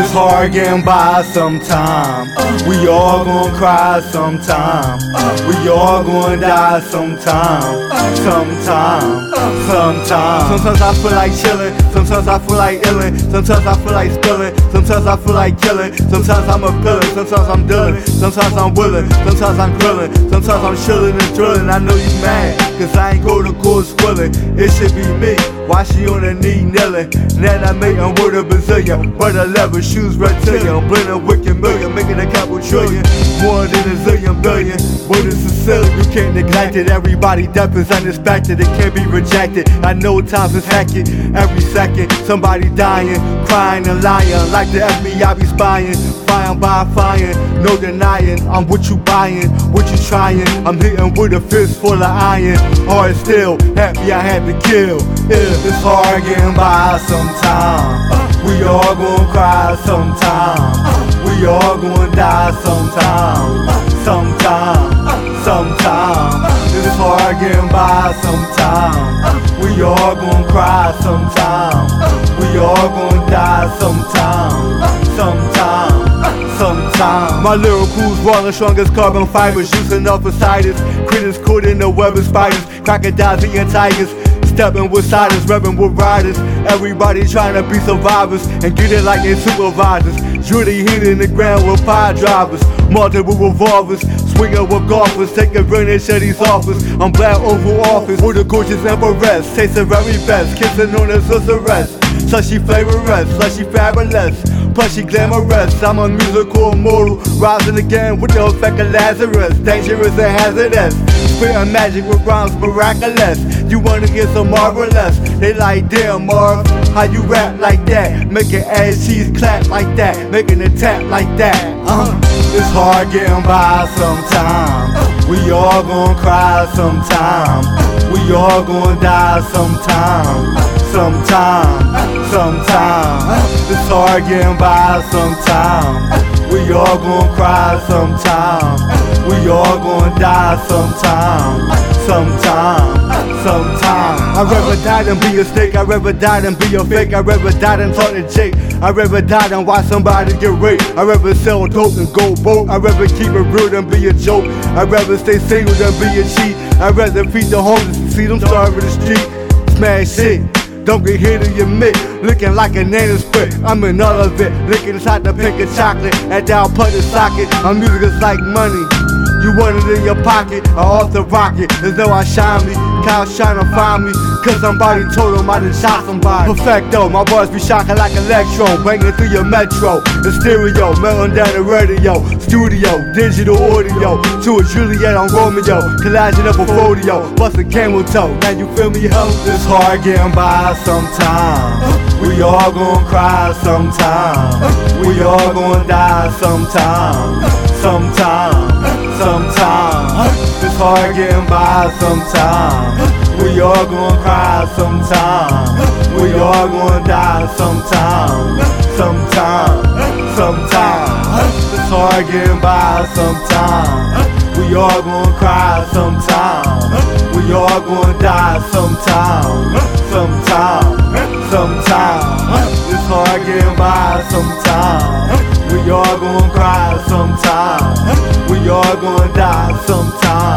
It's hard getting by sometime. We all gonna cry sometime. We all gonna die sometime. Sometime. Sometime. Sometimes I feel like chillin'. Sometimes I feel like illin'. Sometimes I feel like spillin'. Sometimes I feel like killin'. Sometimes I'm a villain. Sometimes I'm dealing. Sometimes I'm willin'. Sometimes I'm grillin'. Sometimes I'm chillin' and drillin'. I know you mad. Cause I ain't go to court swillin'. It should be me. Why she on her knee kneeling? Now I make them with a bazillion. But I leather shoes reptilian. Blending wicked million. Making a couple trillion. More than a zillion billion. It's a silly. You can't neglect it. Everybody death is unexpected. It can't be rejected. I know times is hectic. Every second, somebody dying, crying and lying. Like the FBI be spying. Fire by fire, no denying. I'm what you buying, what you trying. I'm hitting with a fist full of iron. Hard still, happy I had to kill. Yeah, it's hard getting by sometime. We all gonna cry sometime. We all gonna die sometime. Sometime, sometime. It's hard getting by sometime. We all gonna cry sometime. We all gonna die sometime. Sometime, sometime. My lyricals raw and strong as carbon fibers. Using up for ciders. Critters caught in the web of spiders. Crocodiles eating tigers. Stepping with siders, repping with riders. Everybody trying to be survivors and get it like they supervisors. Judy hitting the ground with fire drivers, multiple revolvers, swinging with golfers, taking advantage of these offers. I'm black Oval Office with a gorgeous empress, tasting very best, kissing on her sisteress. Slushy flavorous, slushy fabulous, plus she glamorous. I'm a musical immortal, rising again with the effect of Lazarus, dangerous and hazardous. Spitting magic with rhymes miraculous. You wanna get some marvelous? They like, damn, Marv, how you rap like that? Making ass cheese clap like that, making it tap like that. Uh, it's hard getting by sometime. We all gonna cry sometime. We all gonna die sometime. Sometime, sometime. It's hard getting by sometime. We all gonna cry sometime. We all gonna die sometime. Sometime, sometime. I'd rather die than be a snake. I'd rather die than be a fake. I'd rather die than talk to Jake. I'd rather die than watch somebody get raped. I'd rather sell dope than go broke. I'd rather keep it real than be a joke. I'd rather stay single than be a cheat. I'd rather feed the homeless and see them starve in the street. Smash shit. Don't get hit in your mitt, looking like a nana split. I'm in all of it, licking inside the pink of chocolate. And down put the socket, my music is like money. You want it in your pocket, or off the rocket. As though I shine me, cows shine to find me. Cause somebody told them I done shot somebody. Perfecto, my bars be shocking like electro, banging through your metro. The stereo, melting down the radio. Studio, digital audio. To a Juliet on Romeo, collaging up a photo. Bustin' camel toe, now you feel me, ho? It's hard getting by sometime. We all gonna cry sometime. We all gonna die sometime. Sometime, sometime. It's hard getting by sometime. We all gonna cry sometime. We all gon' die sometime. Sometime, sometime. It's hard getting by sometime. We all gon' cry sometime. We all gon' die sometime. Sometime, sometime. It's hard getting by sometime. We all gonna cry sometime. We all gonna die sometime.